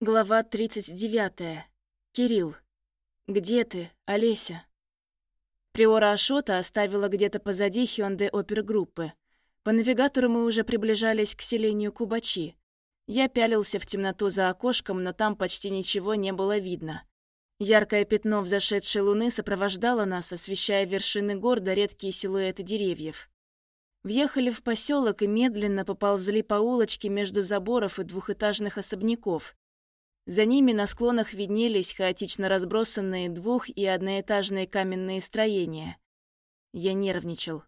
Глава 39. Кирилл. «Где ты, Олеся?» Приора Ашота оставила где-то позади Хёнде опергруппы. По навигатору мы уже приближались к селению Кубачи. Я пялился в темноту за окошком, но там почти ничего не было видно. Яркое пятно взошедшей луны сопровождало нас, освещая вершины гор да редкие силуэты деревьев. Въехали в поселок и медленно поползли по улочке между заборов и двухэтажных особняков. За ними на склонах виднелись хаотично разбросанные двух- и одноэтажные каменные строения. Я нервничал.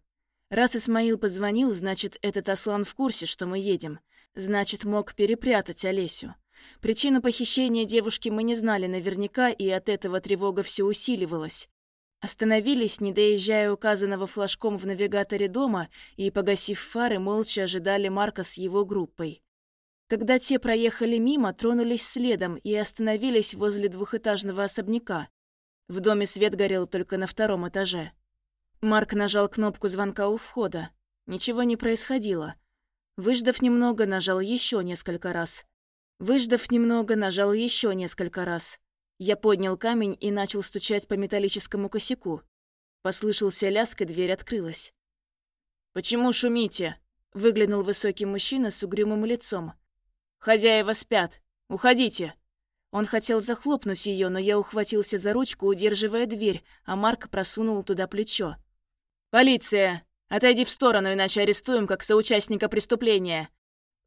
Раз Исмаил позвонил, значит, этот Аслан в курсе, что мы едем. Значит, мог перепрятать Олесю. Причину похищения девушки мы не знали наверняка, и от этого тревога все усиливалась. Остановились, не доезжая указанного флажком в навигаторе дома, и, погасив фары, молча ожидали Марка с его группой. Когда те проехали мимо, тронулись следом и остановились возле двухэтажного особняка. В доме свет горел только на втором этаже. Марк нажал кнопку звонка у входа. Ничего не происходило. Выждав немного, нажал еще несколько раз. Выждав немного, нажал еще несколько раз. Я поднял камень и начал стучать по металлическому косяку. Послышался лязг, и дверь открылась. «Почему шумите?» – выглянул высокий мужчина с угрюмым лицом. «Хозяева спят. Уходите!» Он хотел захлопнуть ее, но я ухватился за ручку, удерживая дверь, а Марк просунул туда плечо. «Полиция! Отойди в сторону, иначе арестуем как соучастника преступления!»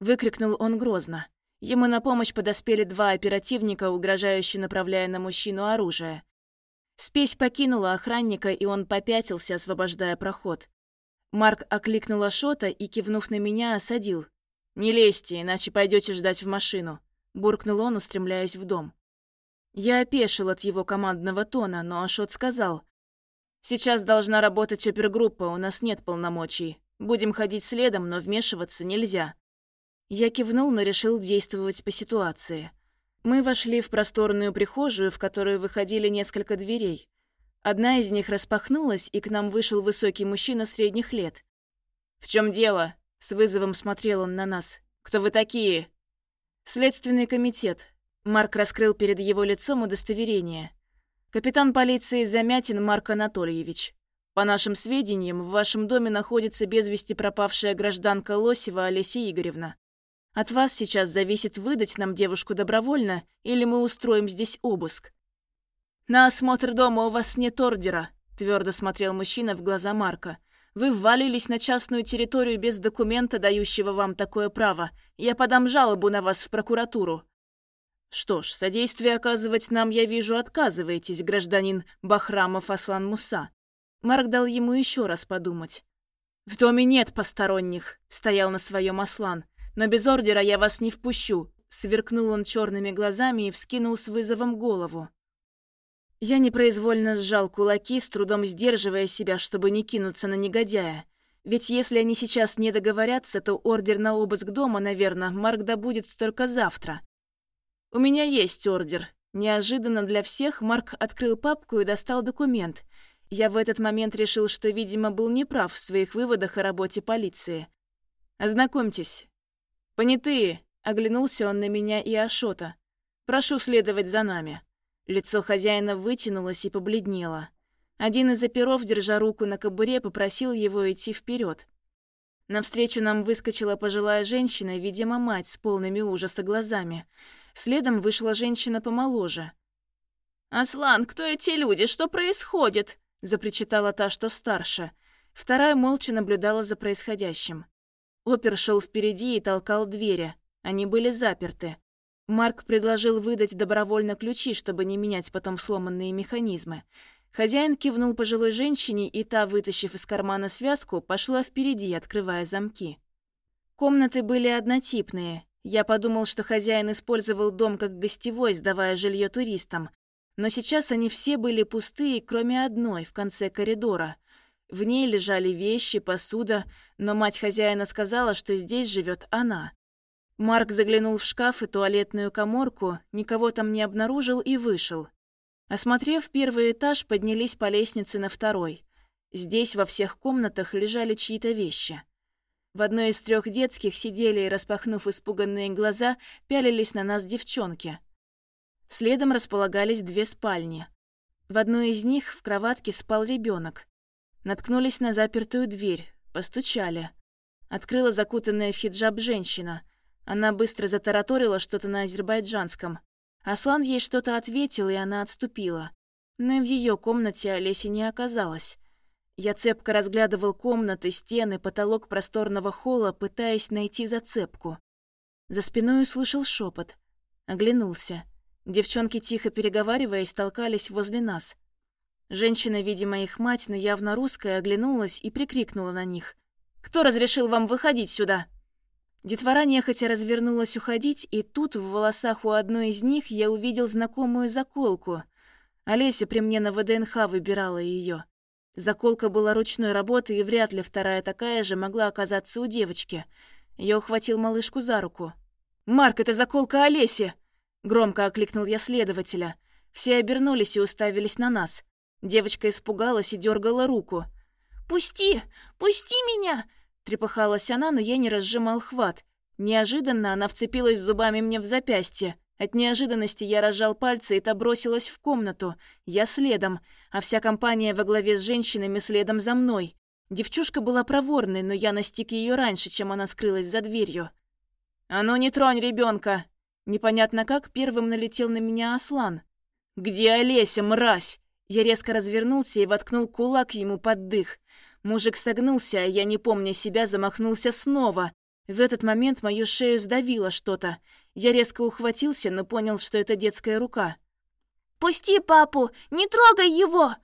Выкрикнул он грозно. Ему на помощь подоспели два оперативника, угрожающе направляя на мужчину оружие. Спесь покинула охранника, и он попятился, освобождая проход. Марк окликнул Ашота и, кивнув на меня, осадил. «Не лезьте, иначе пойдете ждать в машину», – буркнул он, устремляясь в дом. Я опешил от его командного тона, но Ашот сказал. «Сейчас должна работать опергруппа, у нас нет полномочий. Будем ходить следом, но вмешиваться нельзя». Я кивнул, но решил действовать по ситуации. Мы вошли в просторную прихожую, в которую выходили несколько дверей. Одна из них распахнулась, и к нам вышел высокий мужчина средних лет. «В чем дело?» – с вызовом смотрел он на нас. «Кто вы такие?» «Следственный комитет». Марк раскрыл перед его лицом удостоверение. «Капитан полиции Замятин Марк Анатольевич. По нашим сведениям, в вашем доме находится без вести пропавшая гражданка Лосева Олеся Игоревна. От вас сейчас зависит выдать нам девушку добровольно, или мы устроим здесь обыск». «На осмотр дома у вас нет ордера», – твердо смотрел мужчина в глаза Марка. «Вы ввалились на частную территорию без документа, дающего вам такое право. Я подам жалобу на вас в прокуратуру». «Что ж, содействие оказывать нам, я вижу, отказываетесь, гражданин Бахрамов Аслан Муса». Марк дал ему еще раз подумать. «В доме нет посторонних», – стоял на своем Аслан. Но без ордера я вас не впущу», — сверкнул он черными глазами и вскинул с вызовом голову. Я непроизвольно сжал кулаки, с трудом сдерживая себя, чтобы не кинуться на негодяя. Ведь если они сейчас не договорятся, то ордер на обыск дома, наверное, Марк добудет только завтра. «У меня есть ордер». Неожиданно для всех Марк открыл папку и достал документ. Я в этот момент решил, что, видимо, был неправ в своих выводах о работе полиции. «Ознакомьтесь, «Понятые!» – оглянулся он на меня и Ашота. «Прошу следовать за нами». Лицо хозяина вытянулось и побледнело. Один из оперов, держа руку на кобуре, попросил его идти вперед. Навстречу нам выскочила пожилая женщина, видимо, мать с полными ужаса глазами. Следом вышла женщина помоложе. «Аслан, кто эти люди? Что происходит?» – запричитала та, что старше. Вторая молча наблюдала за происходящим. Опер шел впереди и толкал двери. Они были заперты. Марк предложил выдать добровольно ключи, чтобы не менять потом сломанные механизмы. Хозяин кивнул пожилой женщине, и та, вытащив из кармана связку, пошла впереди, открывая замки. Комнаты были однотипные. Я подумал, что хозяин использовал дом как гостевой, сдавая жилье туристам. Но сейчас они все были пустые, кроме одной, в конце коридора – в ней лежали вещи, посуда, но мать хозяина сказала, что здесь живет она. Марк заглянул в шкаф и туалетную коморку, никого там не обнаружил и вышел. Осмотрев первый этаж, поднялись по лестнице на второй. Здесь во всех комнатах лежали чьи-то вещи. В одной из трех детских сидели и, распахнув испуганные глаза, пялились на нас девчонки. Следом располагались две спальни. В одной из них в кроватке спал ребенок. Наткнулись на запертую дверь, постучали. Открыла закутанная в хиджаб женщина. Она быстро затараторила что-то на азербайджанском. Аслан ей что-то ответил, и она отступила. Но и в ее комнате Олеси не оказалось. Я цепко разглядывал комнаты, стены, потолок просторного холла, пытаясь найти зацепку. За спиной услышал шепот. Оглянулся. Девчонки, тихо переговариваясь, толкались возле нас. Женщина, видимо, их мать, но явно русская, оглянулась и прикрикнула на них. «Кто разрешил вам выходить сюда?» Детвора нехотя развернулась уходить, и тут в волосах у одной из них я увидел знакомую заколку. Олеся при мне на ВДНХ выбирала ее. Заколка была ручной работы, и вряд ли вторая такая же могла оказаться у девочки. Я ухватил малышку за руку. «Марк, это заколка Олеси!» Громко окликнул я следователя. Все обернулись и уставились на нас. Девочка испугалась и дергала руку. «Пусти! Пусти меня!» Трепыхалась она, но я не разжимал хват. Неожиданно она вцепилась зубами мне в запястье. От неожиданности я разжал пальцы, и та бросилась в комнату. Я следом, а вся компания во главе с женщинами следом за мной. Девчушка была проворной, но я настиг ее раньше, чем она скрылась за дверью. «А ну не тронь ребенка! Непонятно как первым налетел на меня Аслан. «Где Олеся, мразь?» Я резко развернулся и воткнул кулак ему под дых. Мужик согнулся, а я, не помня себя, замахнулся снова. В этот момент мою шею сдавило что-то. Я резко ухватился, но понял, что это детская рука. «Пусти папу! Не трогай его!»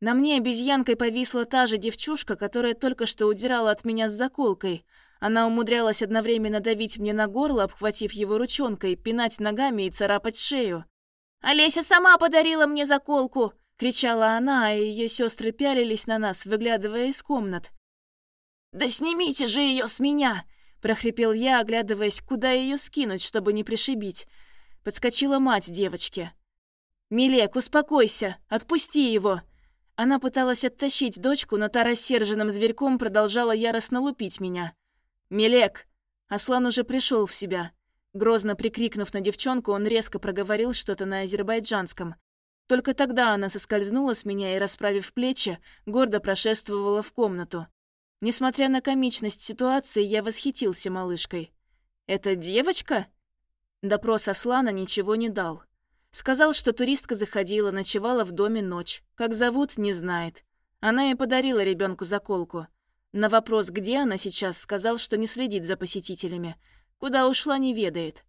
На мне обезьянкой повисла та же девчушка, которая только что удирала от меня с заколкой. Она умудрялась одновременно давить мне на горло, обхватив его ручонкой, пинать ногами и царапать шею. «Олеся сама подарила мне заколку!» — кричала она, а ее сестры пялились на нас, выглядывая из комнат. «Да снимите же ее с меня!» — прохрипел я, оглядываясь, куда ее скинуть, чтобы не пришибить. Подскочила мать девочки. «Милек, успокойся! Отпусти его!» Она пыталась оттащить дочку, но та рассерженным зверьком продолжала яростно лупить меня. «Милек!» Аслан уже пришел в себя. Грозно прикрикнув на девчонку, он резко проговорил что-то на азербайджанском. Только тогда она соскользнула с меня и, расправив плечи, гордо прошествовала в комнату. Несмотря на комичность ситуации, я восхитился малышкой. «Это девочка?» Допрос Аслана ничего не дал. Сказал, что туристка заходила, ночевала в доме ночь. Как зовут, не знает. Она и подарила ребенку заколку. На вопрос, где она сейчас, сказал, что не следит за посетителями. Куда ушла, не ведает.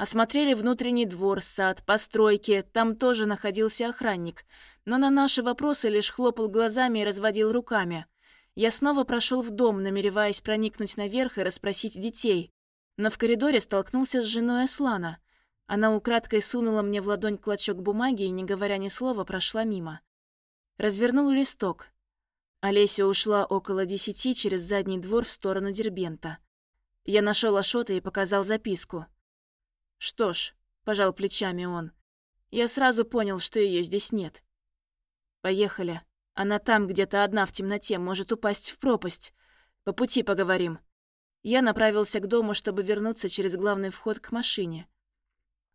Осмотрели внутренний двор, сад, постройки. Там тоже находился охранник. Но на наши вопросы лишь хлопал глазами и разводил руками. Я снова прошел в дом, намереваясь проникнуть наверх и расспросить детей. Но в коридоре столкнулся с женой Аслана. Она украдкой сунула мне в ладонь клочок бумаги и, не говоря ни слова, прошла мимо. Развернул листок. Олеся ушла около десяти через задний двор в сторону Дербента. Я нашел Ашота и показал записку. «Что ж», — пожал плечами он, — «я сразу понял, что ее здесь нет». «Поехали. Она там где-то одна в темноте, может упасть в пропасть. По пути поговорим». Я направился к дому, чтобы вернуться через главный вход к машине.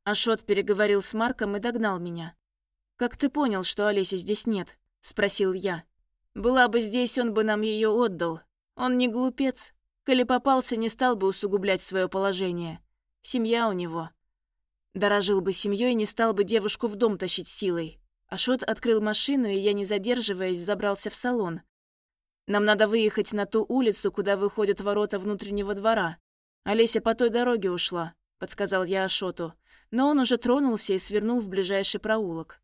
Ашот переговорил с Марком и догнал меня. «Как ты понял, что Олеси здесь нет?» – спросил я. Была бы здесь, он бы нам ее отдал. Он не глупец. Коли попался, не стал бы усугублять свое положение. Семья у него. Дорожил бы семьей, не стал бы девушку в дом тащить силой. Ашот открыл машину, и я, не задерживаясь, забрался в салон. Нам надо выехать на ту улицу, куда выходят ворота внутреннего двора. Олеся по той дороге ушла, подсказал я Ашоту. Но он уже тронулся и свернул в ближайший проулок.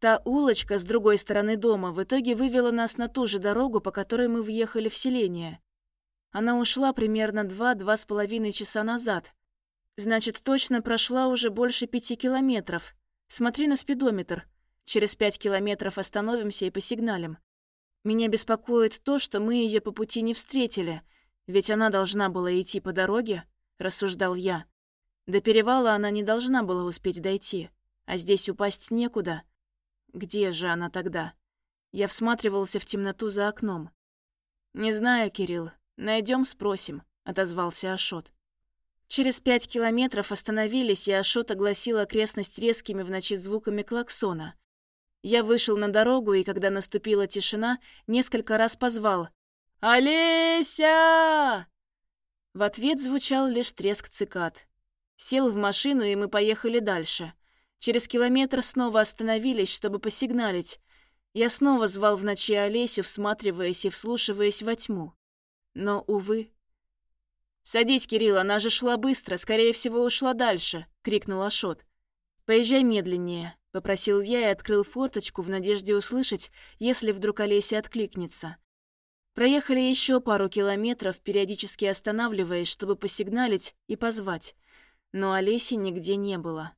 Та улочка с другой стороны дома в итоге вывела нас на ту же дорогу, по которой мы въехали в селение. Она ушла примерно два-два с половиной часа назад. Значит, точно прошла уже больше пяти километров. Смотри на спидометр. Через пять километров остановимся и посигналим. Меня беспокоит то, что мы ее по пути не встретили, ведь она должна была идти по дороге, рассуждал я. До перевала она не должна была успеть дойти, а здесь упасть некуда. Где же она тогда? Я всматривался в темноту за окном. «Не знаю, Кирилл. Найдем, спросим», — отозвался Ашот. Через пять километров остановились, и Ашот огласил окрестность резкими в ночи звуками клаксона. Я вышел на дорогу, и когда наступила тишина, несколько раз позвал «Олеся!». В ответ звучал лишь треск цикад. Сел в машину, и мы поехали дальше. Через километр снова остановились, чтобы посигналить. Я снова звал в ночи Олесю, всматриваясь и вслушиваясь во тьму. Но, увы... «Садись, Кирилл, она же шла быстро, скорее всего, ушла дальше», — крикнул Ашот. «Поезжай медленнее», — попросил я и открыл форточку в надежде услышать, если вдруг Олеся откликнется. Проехали еще пару километров, периодически останавливаясь, чтобы посигналить и позвать. Но Олеси нигде не было.